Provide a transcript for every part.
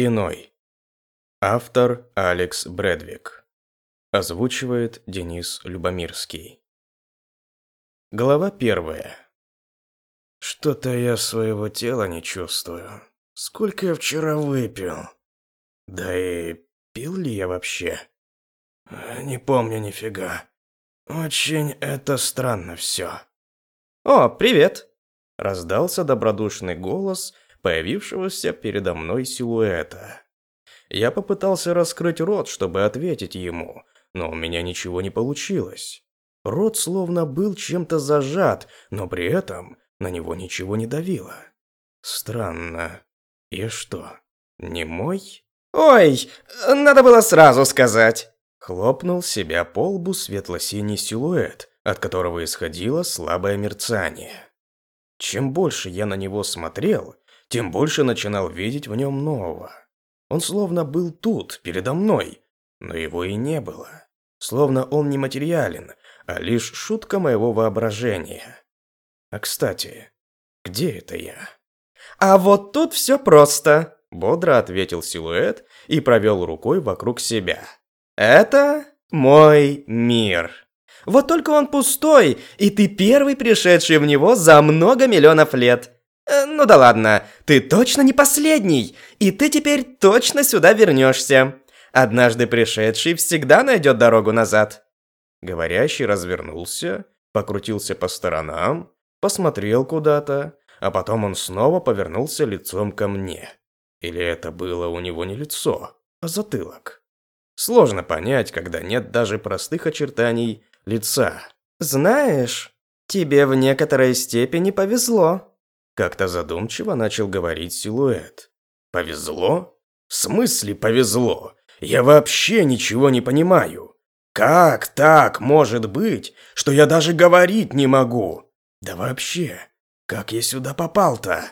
Иной. Автор Алекс Брэдвик. Озвучивает Денис Любомирский. Глава первая. Что-то я своего тела не чувствую. Сколько я вчера выпил? Да и пил ли я вообще? Не помню нифига. Очень это странно все. «О, привет!» Раздался добродушный голос появившегося передо мной силуэта. Я попытался раскрыть рот, чтобы ответить ему, но у меня ничего не получилось. Рот словно был чем-то зажат, но при этом на него ничего не давило. Странно. И что, не мой? «Ой, надо было сразу сказать!» Хлопнул себя по лбу светло-синий силуэт, от которого исходило слабое мерцание. Чем больше я на него смотрел, тем больше начинал видеть в нем нового. Он словно был тут, передо мной, но его и не было. Словно он не материален, а лишь шутка моего воображения. А кстати, где это я? «А вот тут все просто», – бодро ответил силуэт и провел рукой вокруг себя. «Это мой мир. Вот только он пустой, и ты первый пришедший в него за много миллионов лет. Э, ну да ладно, ты точно не последний, и ты теперь точно сюда вернешься. Однажды пришедший всегда найдет дорогу назад». Говорящий развернулся, покрутился по сторонам, посмотрел куда-то, а потом он снова повернулся лицом ко мне. Или это было у него не лицо, а затылок. Сложно понять, когда нет даже простых очертаний лица. «Знаешь, тебе в некоторой степени повезло», как-то задумчиво начал говорить силуэт. «Повезло? В смысле повезло? Я вообще ничего не понимаю. Как так может быть, что я даже говорить не могу? Да вообще, как я сюда попал-то?»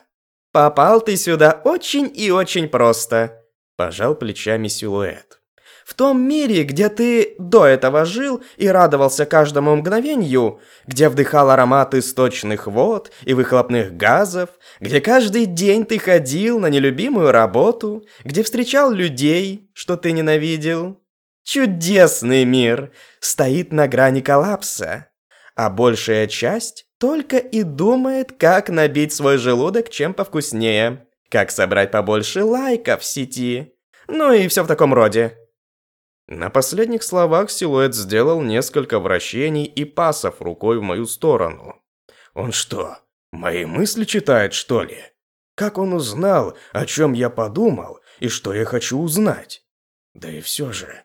«Попал ты сюда очень и очень просто», – пожал плечами силуэт. В том мире, где ты до этого жил и радовался каждому мгновению, где вдыхал ароматы сточных вод и выхлопных газов, где каждый день ты ходил на нелюбимую работу, где встречал людей, что ты ненавидел. Чудесный мир стоит на грани коллапса, а большая часть только и думает, как набить свой желудок чем повкуснее, как собрать побольше лайков в сети, ну и все в таком роде. На последних словах силуэт сделал несколько вращений и пасов рукой в мою сторону. Он что, мои мысли читает, что ли? Как он узнал, о чем я подумал и что я хочу узнать? Да и все же,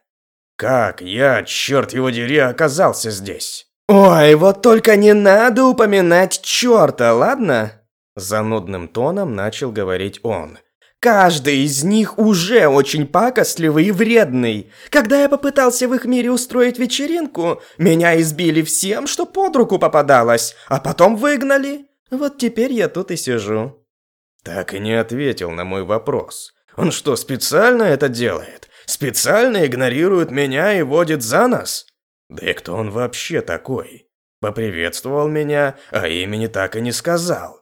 как я, черт его дери, оказался здесь? «Ой, вот только не надо упоминать черта, ладно?» Занудным тоном начал говорить он – Каждый из них уже очень пакостливый и вредный. Когда я попытался в их мире устроить вечеринку, меня избили всем, что под руку попадалось, а потом выгнали. Вот теперь я тут и сижу. Так и не ответил на мой вопрос. Он что, специально это делает? Специально игнорирует меня и водит за нос? Да и кто он вообще такой? Поприветствовал меня, а имени так и не сказал.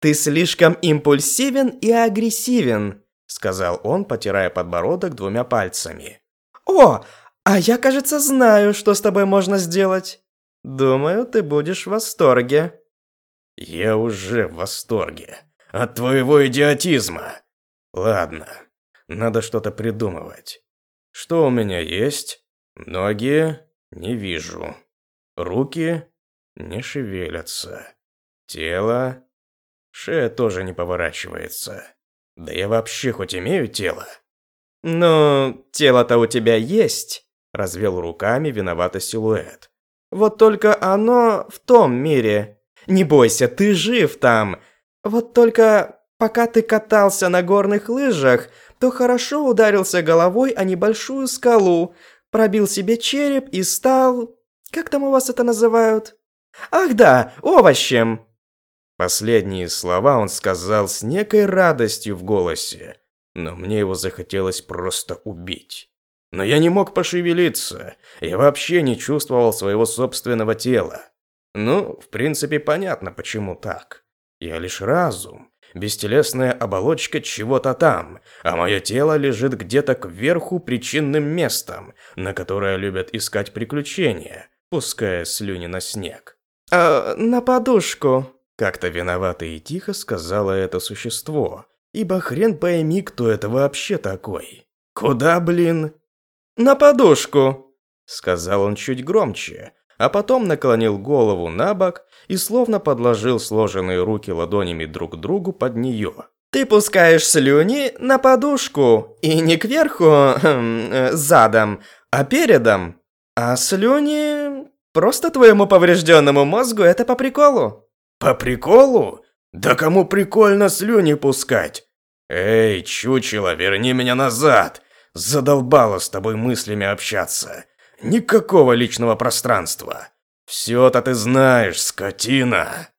«Ты слишком импульсивен и агрессивен», сказал он, потирая подбородок двумя пальцами. «О, а я, кажется, знаю, что с тобой можно сделать. Думаю, ты будешь в восторге». «Я уже в восторге. От твоего идиотизма. Ладно, надо что-то придумывать. Что у меня есть? Ноги не вижу. Руки не шевелятся. Тело Шея тоже не поворачивается. Да я вообще хоть имею тело? Ну, тело-то у тебя есть, развел руками виновато силуэт. Вот только оно в том мире. Не бойся, ты жив там. Вот только пока ты катался на горных лыжах, то хорошо ударился головой о небольшую скалу, пробил себе череп и стал... Как там у вас это называют? Ах да, овощем. Последние слова он сказал с некой радостью в голосе, но мне его захотелось просто убить. Но я не мог пошевелиться, я вообще не чувствовал своего собственного тела. Ну, в принципе, понятно, почему так. Я лишь разум, бестелесная оболочка чего-то там, а мое тело лежит где-то кверху причинным местом, на которое любят искать приключения, пуская слюни на снег. «Э, на подушку», — как-то виновато и тихо сказала это существо, ибо хрен пойми, кто это вообще такой. «Куда, блин?» «На подушку», — сказал он чуть громче, а потом наклонил голову на бок и словно подложил сложенные руки ладонями друг к другу под нее. «Ты пускаешь слюни на подушку, и не кверху, задом, а передом. А слюни... Просто твоему поврежденному мозгу это по приколу». «По приколу? Да кому прикольно слюни пускать? Эй, чучело, верни меня назад! Задолбало с тобой мыслями общаться. Никакого личного пространства. Все-то ты знаешь, скотина.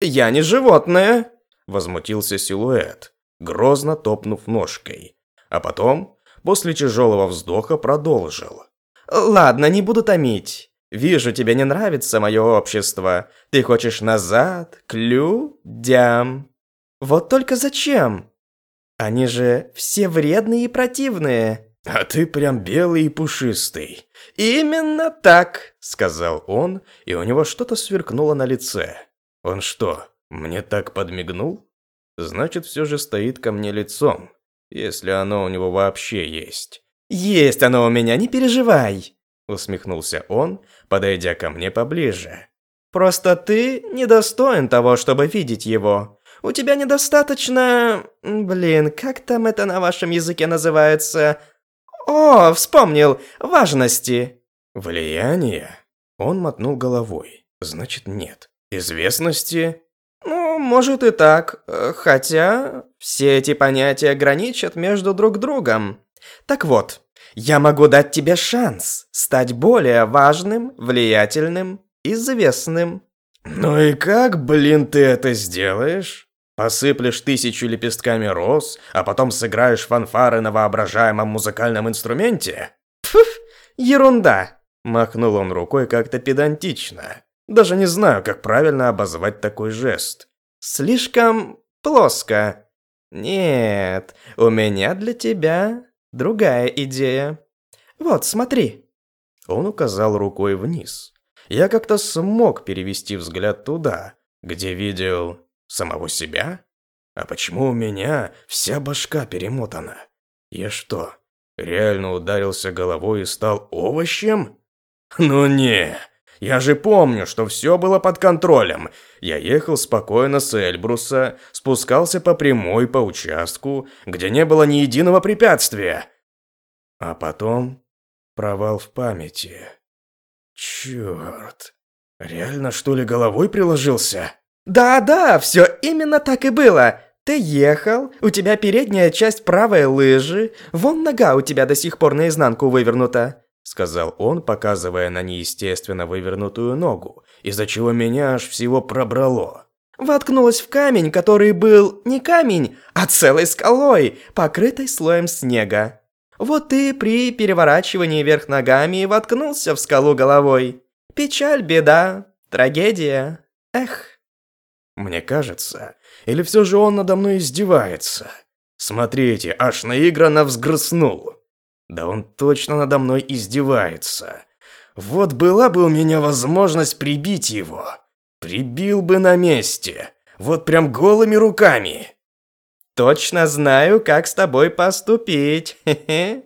Я не животное, возмутился силуэт, грозно топнув ножкой. А потом, после тяжелого вздоха, продолжил. Ладно, не буду томить. Вижу, тебе не нравится мое общество. Ты хочешь назад, к людям. Вот только зачем? Они же все вредные и противные. «А ты прям белый и пушистый». «Именно так», — сказал он, и у него что-то сверкнуло на лице. «Он что, мне так подмигнул? Значит, все же стоит ко мне лицом, если оно у него вообще есть». «Есть оно у меня, не переживай», — усмехнулся он, подойдя ко мне поближе. «Просто ты недостоин того, чтобы видеть его. У тебя недостаточно... Блин, как там это на вашем языке называется? «О, вспомнил! Важности!» «Влияние?» Он мотнул головой. «Значит, нет. Известности?» «Ну, может и так. Хотя, все эти понятия граничат между друг другом. Так вот, я могу дать тебе шанс стать более важным, влиятельным, известным». «Ну и как, блин, ты это сделаешь?» Посыплешь тысячу лепестками роз, а потом сыграешь фанфары на воображаемом музыкальном инструменте? Пф, ерунда. Махнул он рукой как-то педантично. Даже не знаю, как правильно обозвать такой жест. Слишком плоско. Нет, у меня для тебя другая идея. Вот, смотри. Он указал рукой вниз. Я как-то смог перевести взгляд туда, где видел Самого себя? А почему у меня вся башка перемотана? Я что, реально ударился головой и стал овощем? Ну не, я же помню, что все было под контролем. Я ехал спокойно с Эльбруса, спускался по прямой по участку, где не было ни единого препятствия. А потом провал в памяти. Черт, реально что ли головой приложился? Да-да, все именно так и было. Ты ехал, у тебя передняя часть правой лыжи, вон нога у тебя до сих пор наизнанку вывернута. Сказал он, показывая на неестественно вывернутую ногу, из-за чего меня аж всего пробрало. Воткнулась в камень, который был не камень, а целой скалой, покрытой слоем снега. Вот ты при переворачивании вверх ногами воткнулся в скалу головой. Печаль, беда, трагедия. Эх. Мне кажется, или все же он надо мной издевается? Смотрите, аж наигранно взгрыстнул. Да он точно надо мной издевается. Вот была бы у меня возможность прибить его. Прибил бы на месте. Вот прям голыми руками. Точно знаю, как с тобой поступить. Хе-хе.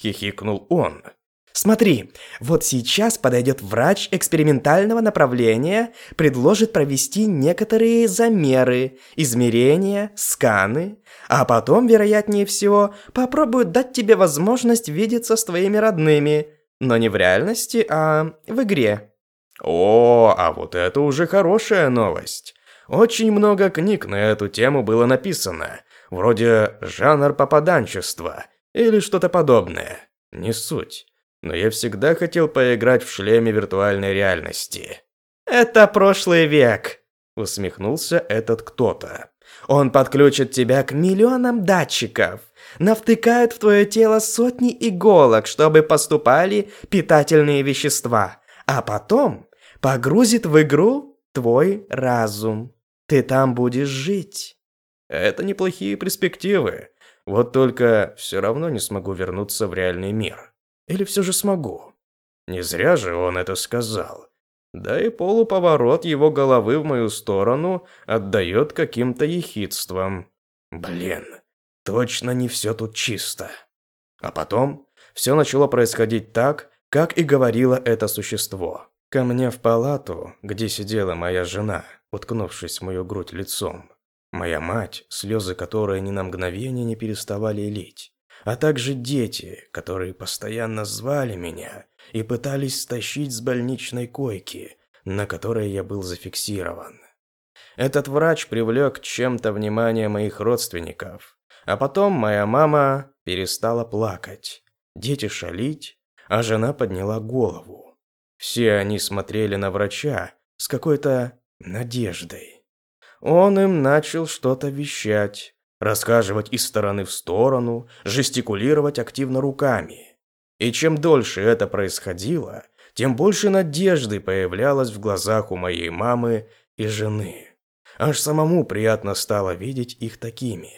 Хихикнул он. Смотри, вот сейчас подойдет врач экспериментального направления, предложит провести некоторые замеры, измерения, сканы, а потом, вероятнее всего, попробует дать тебе возможность видеться с твоими родными, но не в реальности, а в игре. О, а вот это уже хорошая новость. Очень много книг на эту тему было написано, вроде «Жанр попаданчества» или что-то подобное. Не суть но я всегда хотел поиграть в шлеме виртуальной реальности. «Это прошлый век», — усмехнулся этот кто-то. «Он подключит тебя к миллионам датчиков, навтыкает в твое тело сотни иголок, чтобы поступали питательные вещества, а потом погрузит в игру твой разум. Ты там будешь жить». Это неплохие перспективы. Вот только все равно не смогу вернуться в реальный мир. Или все же смогу? Не зря же он это сказал. Да и полуповорот его головы в мою сторону отдает каким-то ехидством. Блин, точно не все тут чисто. А потом все начало происходить так, как и говорило это существо. Ко мне в палату, где сидела моя жена, уткнувшись в мою грудь лицом. Моя мать, слезы которой ни на мгновение не переставали лить. А также дети, которые постоянно звали меня и пытались стащить с больничной койки, на которой я был зафиксирован. Этот врач привлек чем-то внимание моих родственников. А потом моя мама перестала плакать, дети шалить, а жена подняла голову. Все они смотрели на врача с какой-то надеждой. Он им начал что-то вещать, рассказывать из стороны в сторону, жестикулировать активно руками. И чем дольше это происходило, тем больше надежды появлялось в глазах у моей мамы и жены. Аж самому приятно стало видеть их такими.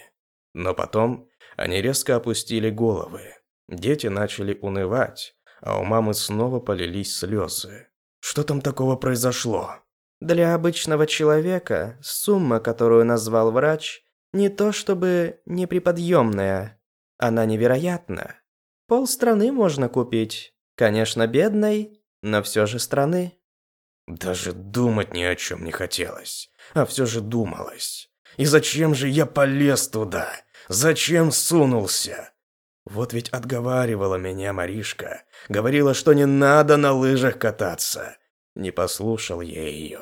Но потом они резко опустили головы. Дети начали унывать, а у мамы снова полились слезы. Что там такого произошло? Для обычного человека сумма, которую назвал врач, не то чтобы неприподъемная. Она невероятна. Пол страны можно купить. Конечно, бедной, но все же страны. Даже думать ни о чем не хотелось. А все же думалось. И зачем же я полез туда? Зачем сунулся? Вот ведь отговаривала меня Маришка. Говорила, что не надо на лыжах кататься. Не послушал я ее.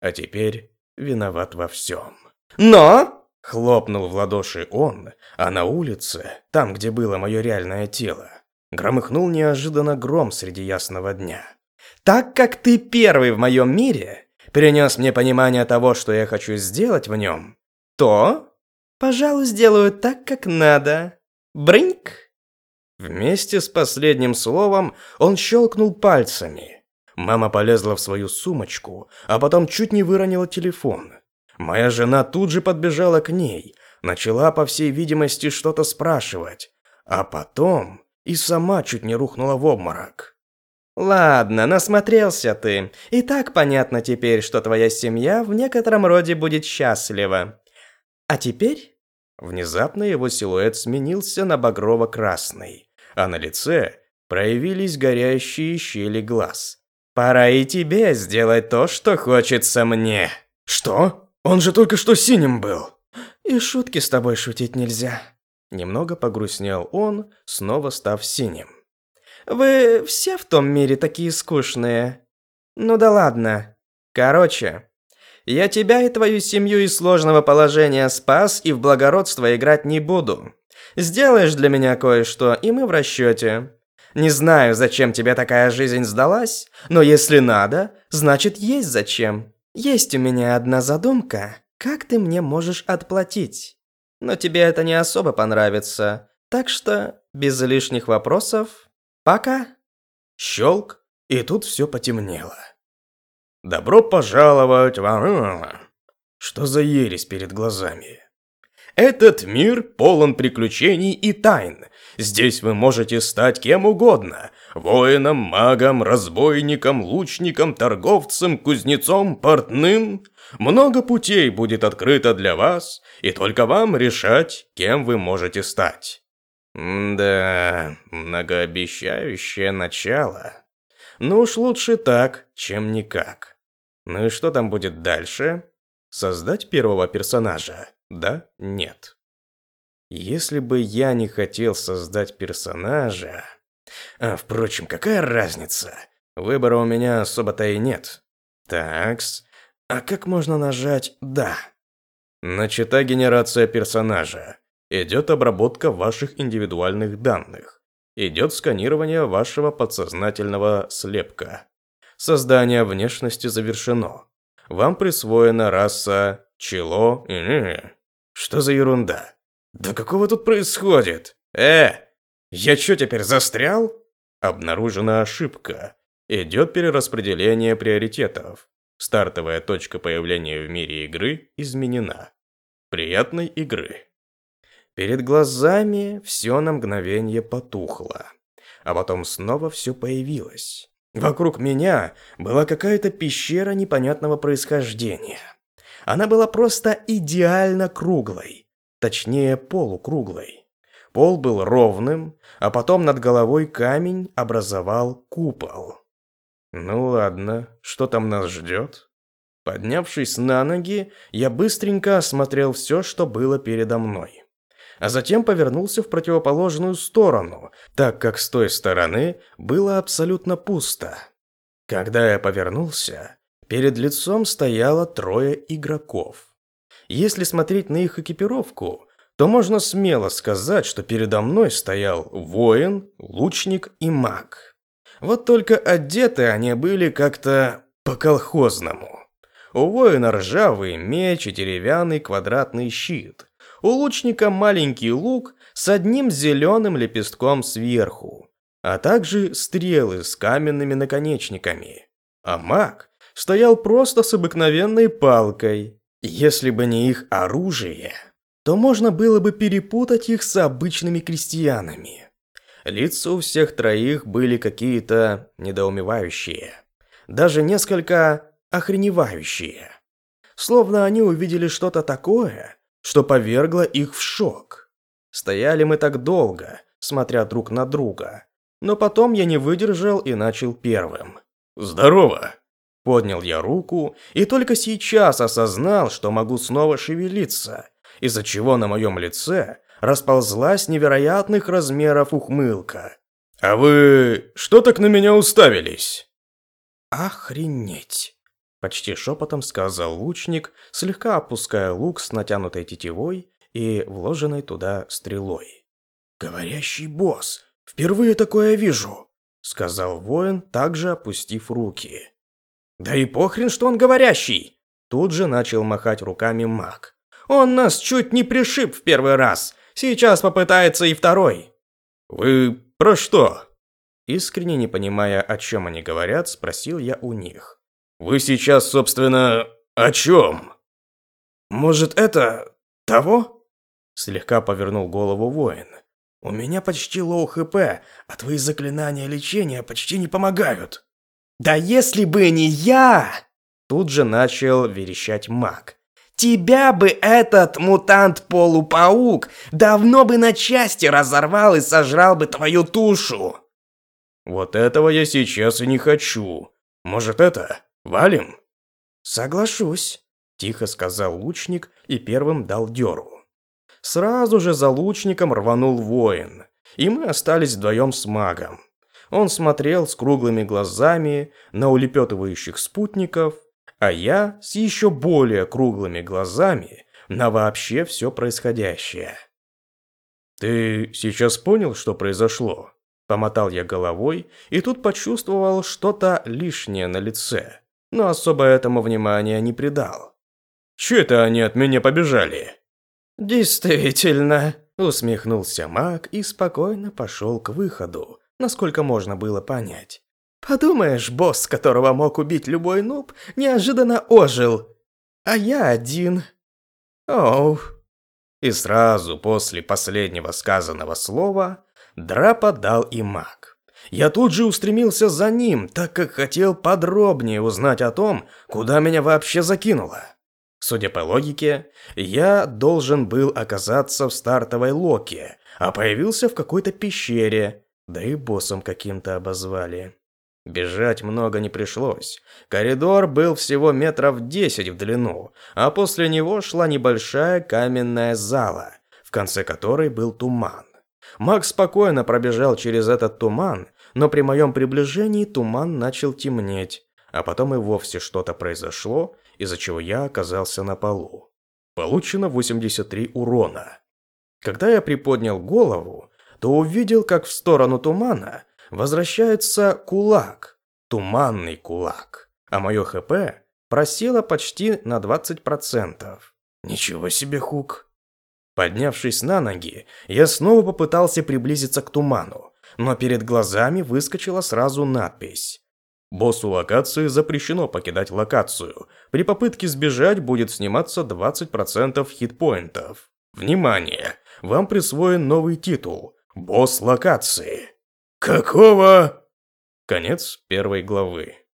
А теперь виноват во всем. Но! Хлопнул в ладоши он, а на улице, там, где было мое реальное тело, громыхнул неожиданно гром среди ясного дня. Так как ты первый в моем мире принес мне понимание того, что я хочу сделать в нем, то, пожалуй, сделаю так, как надо. Брыньк!» Вместе с последним словом он щелкнул пальцами. Мама полезла в свою сумочку, а потом чуть не выронила телефон. Моя жена тут же подбежала к ней, начала, по всей видимости, что-то спрашивать, а потом и сама чуть не рухнула в обморок. «Ладно, насмотрелся ты. И так понятно теперь, что твоя семья в некотором роде будет счастлива. А теперь Внезапно его силуэт сменился на багрово-красный, а на лице проявились горящие щели глаз. «Пора и тебе сделать то, что хочется мне!» «Что? Он же только что синим был!» «И шутки с тобой шутить нельзя!» Немного погрустнел он, снова став синим. «Вы все в том мире такие скучные. Ну да ладно. Короче, я тебя и твою семью из сложного положения спас и в благородство играть не буду. Сделаешь для меня кое-что, и мы в расчете. Не знаю, зачем тебе такая жизнь сдалась, но если надо, значит есть зачем. Есть у меня одна задумка, как ты мне можешь отплатить. Но тебе это не особо понравится, так что без лишних вопросов, пока. Щелк, и тут все потемнело. Добро пожаловать в... Что за ересь перед глазами? Этот мир полон приключений и тайн. Здесь вы можете стать кем угодно. Воином, магом, разбойником, лучником, торговцем, кузнецом, портным. Много путей будет открыто для вас, и только вам решать, кем вы можете стать. Да, многообещающее начало. Ну уж лучше так, чем никак. Ну и что там будет дальше? Создать первого персонажа? Да? Нет. Если бы я не хотел создать персонажа... А, впрочем, какая разница? Выбора у меня особо-то и нет. Такс. А как можно нажать «Да»? Начата генерация персонажа. Идет обработка ваших индивидуальных данных идет сканирование вашего подсознательного слепка. Создание внешности завершено. Вам присвоена раса Чело... Что за ерунда? Да какого тут происходит? Э, я что теперь застрял? Обнаружена ошибка. Идет перераспределение приоритетов. Стартовая точка появления в мире игры изменена. Приятной игры. Перед глазами все на мгновение потухло, а потом снова все появилось. Вокруг меня была какая-то пещера непонятного происхождения. Она была просто идеально круглой, точнее полукруглой. Пол был ровным, а потом над головой камень образовал купол. Ну ладно, что там нас ждет? Поднявшись на ноги, я быстренько осмотрел все, что было передо мной. А затем повернулся в противоположную сторону, так как с той стороны было абсолютно пусто. Когда я повернулся, перед лицом стояло трое игроков. Если смотреть на их экипировку, то можно смело сказать, что передо мной стоял воин, лучник и маг. Вот только одеты они были как-то по-колхозному. У воина ржавый меч и деревянный квадратный щит. У лучника маленький лук с одним зеленым лепестком сверху, а также стрелы с каменными наконечниками. А маг стоял просто с обыкновенной палкой. Если бы не их оружие, то можно было бы перепутать их с обычными крестьянами. Лица у всех троих были какие-то недоумевающие, даже несколько охреневающие. Словно они увидели что-то такое, что повергло их в шок. Стояли мы так долго, смотря друг на друга, но потом я не выдержал и начал первым. «Здорово!» Поднял я руку и только сейчас осознал, что могу снова шевелиться, из-за чего на моем лице расползлась невероятных размеров ухмылка. «А вы что так на меня уставились?» «Охренеть!» Почти шепотом сказал лучник, слегка опуская лук с натянутой тетивой и вложенной туда стрелой. «Говорящий босс! Впервые такое вижу!» Сказал воин, также опустив руки. «Да и похрен, что он говорящий!» Тут же начал махать руками маг. «Он нас чуть не пришиб в первый раз, сейчас попытается и второй!» «Вы про что?» Искренне не понимая, о чем они говорят, спросил я у них. Вы сейчас, собственно, о чем? Может, это... того? Слегка повернул голову воин. У меня почти low HP, а твои заклинания лечения почти не помогают. Да если бы не я! Тут же начал верещать маг. Тебя бы этот мутант-полупаук давно бы на части разорвал и сожрал бы твою тушу. Вот этого я сейчас и не хочу. Может это? Валим?» «Соглашусь», – тихо сказал лучник и первым дал дёру. Сразу же за лучником рванул воин, и мы остались вдвоем с магом. Он смотрел с круглыми глазами на улепетывающих спутников, а я с еще более круглыми глазами на вообще все происходящее. «Ты сейчас понял, что произошло?» Помотал я головой и тут почувствовал что-то лишнее на лице но особо этому внимания не придал. «Че это они от меня побежали?» «Действительно», – усмехнулся маг и спокойно пошел к выходу, насколько можно было понять. «Подумаешь, босс, которого мог убить любой нуб, неожиданно ожил. А я один. Оу». И сразу после последнего сказанного слова драпа дал и маг. Я тут же устремился за ним, так как хотел подробнее узнать о том, куда меня вообще закинуло. Судя по логике, я должен был оказаться в стартовой локе, а появился в какой-то пещере, да и боссом каким-то обозвали. Бежать много не пришлось. Коридор был всего метров десять в длину, а после него шла небольшая каменная зала, в конце которой был туман. Макс спокойно пробежал через этот туман, но при моем приближении туман начал темнеть, а потом и вовсе что-то произошло, из-за чего я оказался на полу. Получено 83 урона. Когда я приподнял голову, то увидел, как в сторону тумана возвращается кулак, туманный кулак, а мое ХП просело почти на 20%. Ничего себе хук. Поднявшись на ноги, я снова попытался приблизиться к туману, но перед глазами выскочила сразу надпись. Боссу локации запрещено покидать локацию. При попытке сбежать будет сниматься 20% хитпоинтов. Внимание! Вам присвоен новый титул – Босс локации. Какого? Конец первой главы.